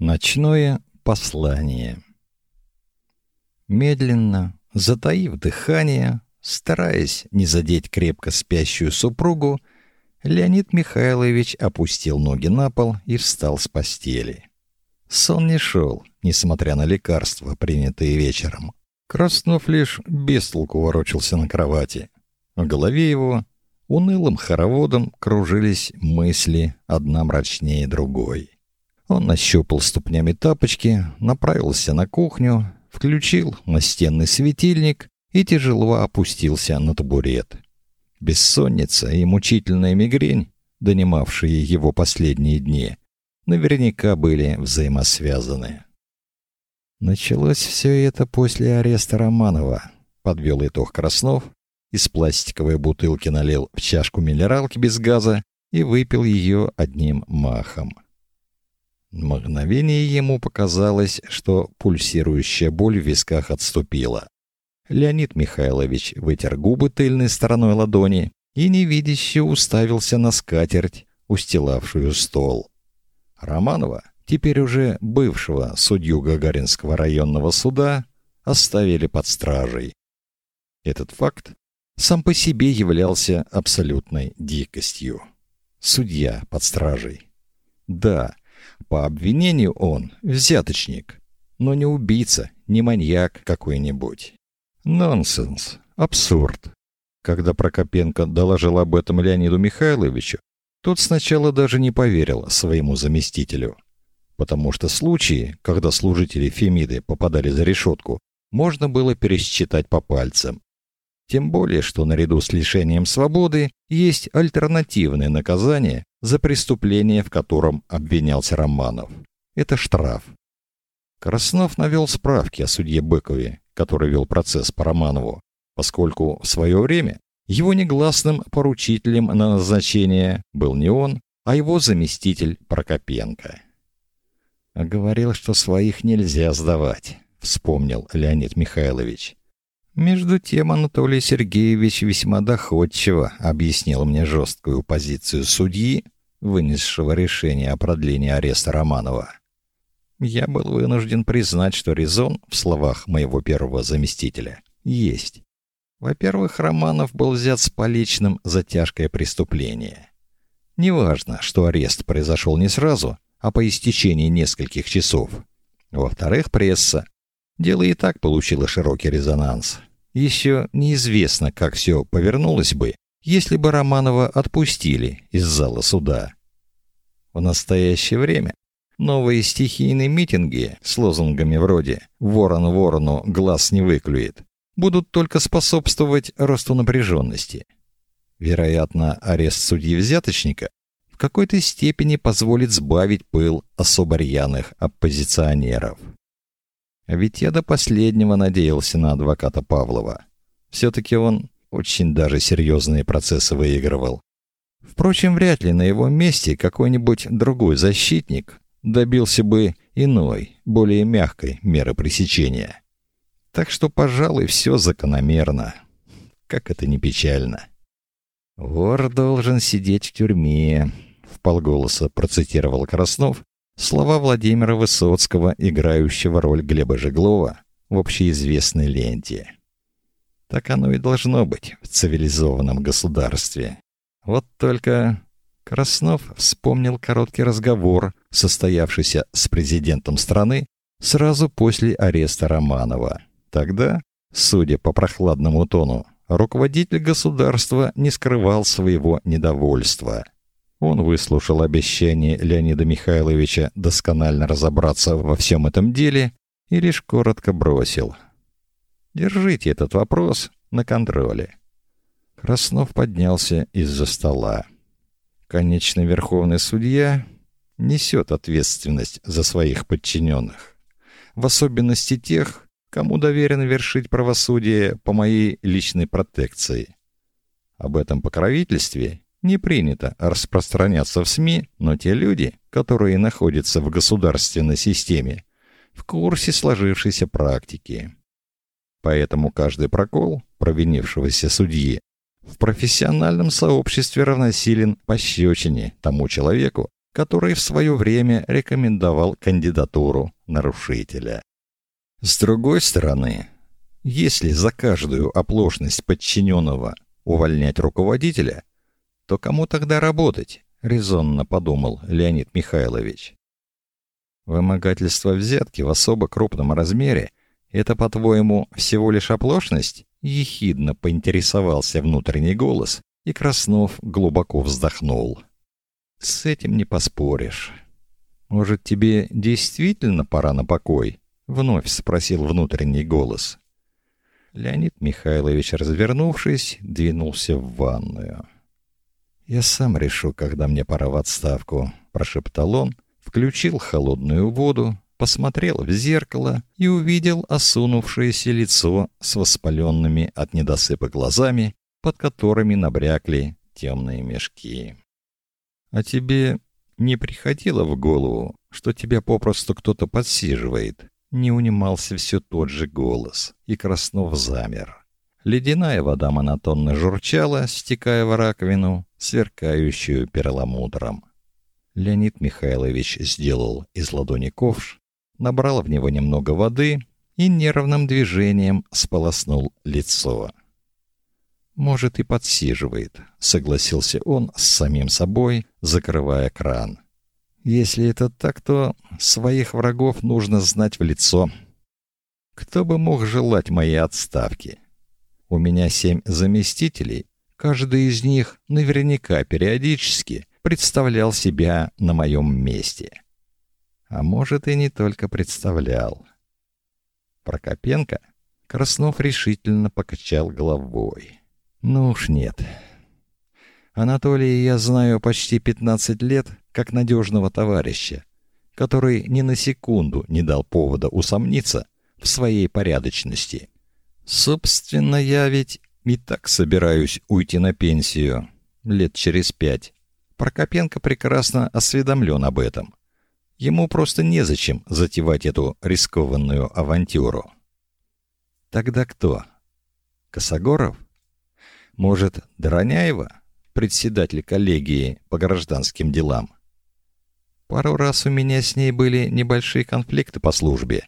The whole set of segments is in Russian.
Ночное послание. Медленно, затаив дыхание, стараясь не задеть крепко спящую супругу, Леонид Михайлович опустил ноги на пол и встал с постели. Сон не шел, несмотря на лекарства, принятые вечером. Краснов лишь без толку ворочался на кровати. В голове его унылым хороводом кружились мысли, одна мрачнее другой. Он нащупал ступнями тапочки, направился на кухню, включил настенный светильник и тяжело опустился на табурет. Бессонница и мучительная мигрень, донимавшие его последние дни, наверняка были взаимосвязаны. Началось все это после ареста Романова, подвел итог Краснов, из пластиковой бутылки налил в чашку минералки без газа и выпил ее одним махом. Мгновение ему показалось, что пульсирующая боль в висках отступила. Леонид Михайлович вытер губы тыльной стороной ладони и невидяще уставился на скатерть, устилавшую стол. Романова, теперь уже бывшего судью Гагаринского районного суда, оставили под стражей. Этот факт сам по себе являлся абсолютной дикостью. Судья под стражей. Да, по обвинению он взяточник, но не убийца, не маньяк какой-нибудь. Нонсенс, абсурд. Когда Прокопенко доложил об этом Леониду Михайловичу, тот сначала даже не поверил своему заместителю, потому что случаи, когда служители Фемиды попадали за решетку, можно было пересчитать по пальцам. Тем более, что наряду с лишением свободы есть альтернативное наказание за преступление, в котором обвинялся Романов. Это штраф. Краснов навел справки о судье Быкове, который вел процесс по Романову, поскольку в свое время его негласным поручителем на назначение был не он, а его заместитель Прокопенко. Говорил, что своих нельзя сдавать, вспомнил Леонид Михайлович. Между тем Анатолий Сергеевич весьма доходчиво объяснил мне жесткую позицию судьи, вынесшего решение о продлении ареста Романова. Я был вынужден признать, что резон в словах моего первого заместителя есть. Во-первых, Романов был взят с поличным за тяжкое преступление. Неважно, что арест произошел не сразу, а по истечении нескольких часов. Во-вторых, пресса Дело и так получило широкий резонанс. Еще неизвестно, как все повернулось бы, если бы Романова отпустили из зала суда. В настоящее время новые стихийные митинги с лозунгами вроде «Ворон ворону глаз не выклюет» будут только способствовать росту напряженности. Вероятно, арест судьи-взяточника в какой-то степени позволит сбавить пыл особо рьяных оппозиционеров. А ведь я до последнего надеялся на адвоката Павлова. все таки он очень даже серьезные процессы выигрывал. Впрочем, вряд ли на его месте какой-нибудь другой защитник добился бы иной, более мягкой меры пресечения. Так что, пожалуй, все закономерно. Как это не печально. Вор должен сидеть в тюрьме, вполголоса процитировал Краснов Слова Владимира Высоцкого, играющего роль Глеба Жеглова в общеизвестной ленте. Так оно и должно быть в цивилизованном государстве. Вот только Краснов вспомнил короткий разговор, состоявшийся с президентом страны сразу после ареста Романова. Тогда, судя по прохладному тону, руководитель государства не скрывал своего недовольства. Он выслушал обещание Леонида Михайловича досконально разобраться во всем этом деле и лишь коротко бросил: "Держите этот вопрос на контроле". Краснов поднялся из-за стола. Конечный верховный судья несет ответственность за своих подчиненных, в особенности тех, кому доверено вершить правосудие по моей личной протекции. Об этом покровительстве не принято распространяться в СМИ, но те люди, которые находятся в государственной системе, в курсе сложившейся практики. Поэтому каждый прокол провинившегося судьи в профессиональном сообществе равносилен пощечине тому человеку, который в свое время рекомендовал кандидатуру нарушителя. С другой стороны, если за каждую оплошность подчиненного увольнять руководителя, то кому тогда работать? резонно подумал Леонид Михайлович. Вымогательство взятки в особо крупном размере это, по-твоему, всего лишь оплошность? ехидно поинтересовался внутренний голос, и Краснов глубоко вздохнул. С этим не поспоришь. Может, тебе действительно пора на покой? вновь спросил внутренний голос. Леонид Михайлович, развернувшись, двинулся в ванную. Я сам решу, когда мне пора в отставку, прошептал он, включил холодную воду, посмотрел в зеркало и увидел осунувшееся лицо с воспаленными от недосыпа глазами, под которыми набрякли темные мешки. А тебе не приходило в голову, что тебя попросту кто-то подсиживает? Не унимался все тот же голос, и Краснов замер. Ледяная вода монотонно журчала, стекая в раковину, сверкающую перламутром. Леонид Михайлович сделал из ладони ковш, набрал в него немного воды и нервным движением сполоснул лицо. Может и подсиживает, согласился он с самим собой, закрывая кран. Если это так, то своих врагов нужно знать в лицо. Кто бы мог желать моей отставки? У меня семь заместителей, каждый из них наверняка периодически представлял себя на моем месте. А может и не только представлял. Прокопенко Краснов решительно покачал головой. Ну уж нет. Анатолия я знаю почти 15 лет как надежного товарища, который ни на секунду не дал повода усомниться в своей порядочности. Собственно, я ведь и так собираюсь уйти на пенсию лет через пять. Прокопенко прекрасно осведомлен об этом. Ему просто незачем затевать эту рискованную авантюру. Тогда кто? Косогоров? Может, Дороняева, председатель коллегии по гражданским делам? Пару раз у меня с ней были небольшие конфликты по службе,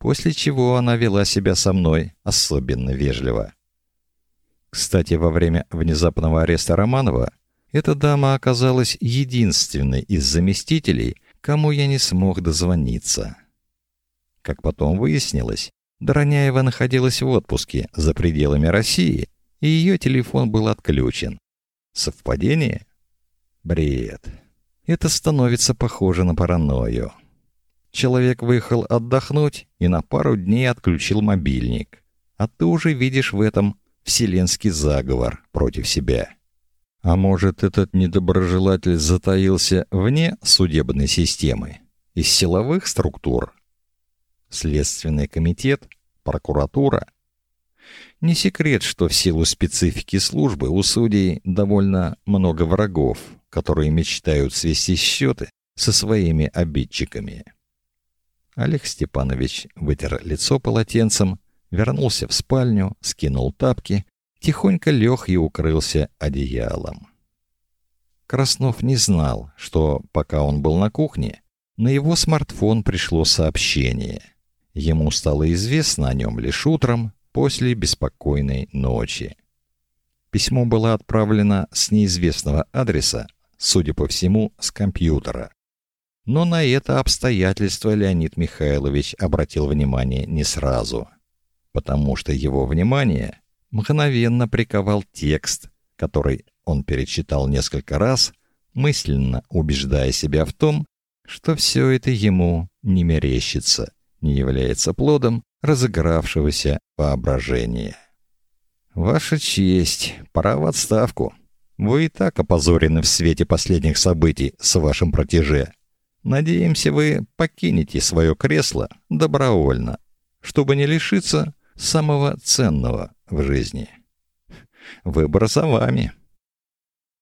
после чего она вела себя со мной особенно вежливо. Кстати, во время внезапного ареста Романова эта дама оказалась единственной из заместителей, кому я не смог дозвониться. Как потом выяснилось, Дороняева находилась в отпуске за пределами России и ее телефон был отключен. Совпадение? Бред. Это становится похоже на паранойю. Человек выехал отдохнуть и на пару дней отключил мобильник. А ты уже видишь в этом вселенский заговор против себя. А может, этот недоброжелатель затаился вне судебной системы, из силовых структур? Следственный комитет, прокуратура — не секрет, что в силу специфики службы у судей довольно много врагов, которые мечтают свести счеты со своими обидчиками. Олег Степанович вытер лицо полотенцем, вернулся в спальню, скинул тапки, тихонько лег и укрылся одеялом. Краснов не знал, что пока он был на кухне, на его смартфон пришло сообщение. Ему стало известно о нем лишь утром, после беспокойной ночи. Письмо было отправлено с неизвестного адреса, судя по всему, с компьютера. Но на это обстоятельство Леонид Михайлович обратил внимание не сразу, потому что его внимание мгновенно приковал текст, который он перечитал несколько раз, мысленно убеждая себя в том, что все это ему не мерещится, не является плодом разыгравшегося воображения. Ваша честь, пора в отставку. Вы и так опозорены в свете последних событий с вашим протеже. Надеемся, вы покинете свое кресло добровольно, чтобы не лишиться самого ценного в жизни. Выбор за вами.